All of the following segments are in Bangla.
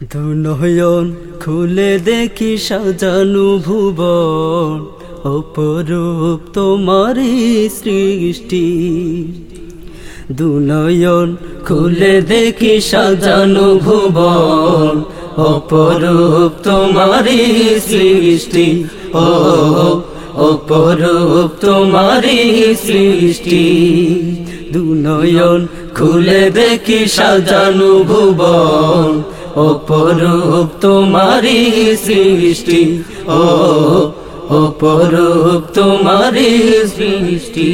দুনয়ন খুলে দেখি সাজানু ভুবন, অপরূপ তোমারই সৃষ্টি। দুনয়ন, খুলে দেখি সাজানু ভুবন, অপরূপ তোমারই সৃষ্টি। ও, অপরূপ তোমারই সৃষ্টি। দুনয়ন, খুলে দেখি সাজানু ভুবন অপরূপ তোমারি সৃষ্টি। ও, অপরূপ তোমারি সৃষ্টি।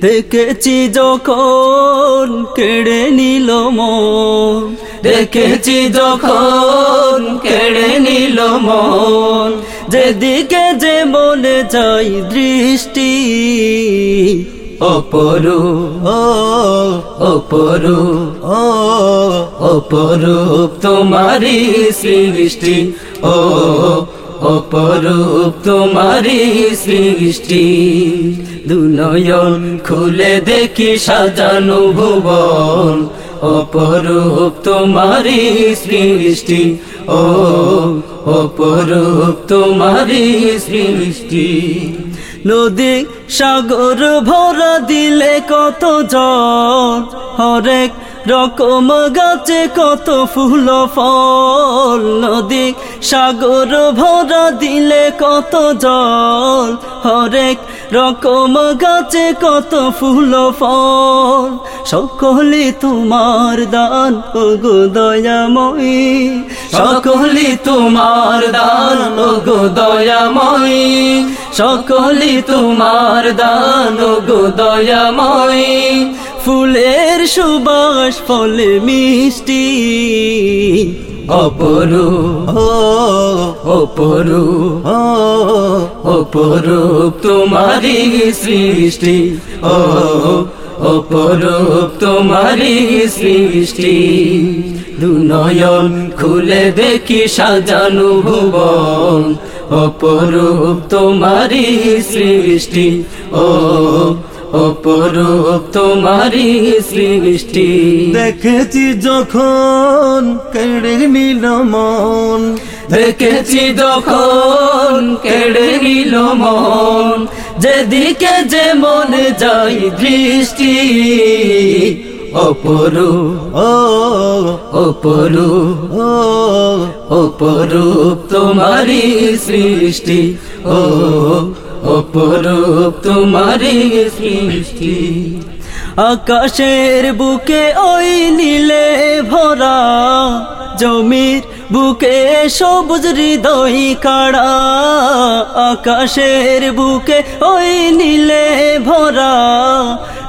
দেখেছি যখন কেড়ে নিল মন, দেখেছি যখন কেড়ে নিল মন, যেদিকে যে মনে যাই দৃষ্টি। অপরু অপরু ও অপরূপ তোমারি সৃষ্টি ও অপরূপ তোমারি সৃষ্টি। দুনয়ন খুলে দেখি সাজানো ভুবন অপরূপ তোমারি সৃষ্টি। ও অপরূপ তোমারি সৃষ্টি। নদী সাগর ভরা দিলে কত জল হরেক রকম গাছে কত ফুল, ফল, নদী, সাগর ভরা দিলে কত জল। হরেক রকম গাছে কত ফুল, ফল সকলে তোমার দান। গো দয়াময়ী সকলে তোমার দান। গো দয়াময়ী সকলে তোমার দান। গো দয়াময়ী ফুলের সুবাস, ফলে মিষ্টি। অপরু অপরু অপরূপ তোমারি সৃষ্টি। ও, অপরূপ তোমারি সৃষ্টি। দুনয়ন খুলে দেখি সাজানু ভুবন। অপরূপ তোমারি সৃষ্টি। ও অপরূপ তোমারি সৃষ্টি। দেখেছি যখন কেড়ে নিল মন। দেখেছি যখন কেড়ে নিল মন। যেদিকে যে মনে যাই দৃষ্টি। অপরু ও অপরু ও। অপরূপ তোমারি সৃষ্টি। ও অপরূপ তোমারি সৃষ্টি। আকাশের বুকে ওই নীলে ভরা জমির বুকে সবুজ হৃদয় কাড়া। আকাশের বুকে ওই নীলে ভরা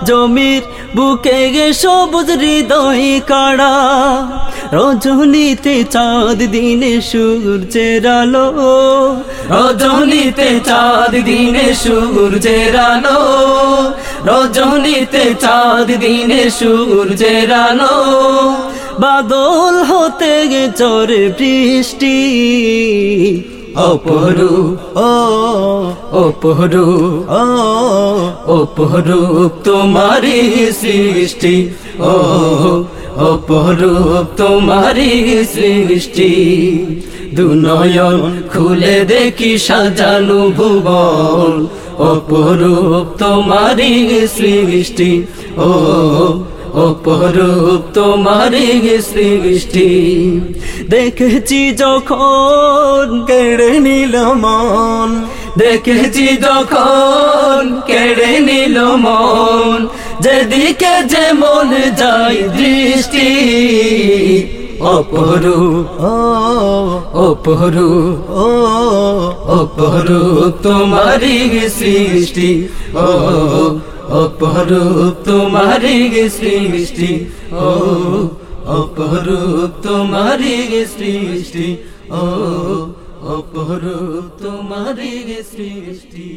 জমির বুকে গে সবুজ হৃদয় কাড়া। রজনীতে চাঁদ দিনে সূর্যের আলো। রজনীতে চাঁদ দিনে সূর্যের আলো। রজনীতে চাঁদ দিনে সূর্যের আলো। বাদল হতে গে চরে বৃষ্টি। অপরু ও অপরু ও, অপরূপ তোমারি সৃষ্টি। ও অপরূপ তোমারি সৃষ্টি। দুনয়ন খুলে দেখি সাজানু ভুবন। অপরূপ তোমারি সৃষ্টি, ও অপরূপ তোমারি সৃষ্টি। দেখেছি যখন কেড়ে নিল মন, দেখেছি যখন কেড়ে নিল মন যেদিকে যে মন যাই দৃষ্টি অপরু অপরু ও অপরূপ তোমারি সৃষ্টি, ও অপরূপ তোমারি সৃষ্টি, ও অপরূপ তোমারি সৃষ্টি, ও অপরূপ তোমারি সৃষ্টি।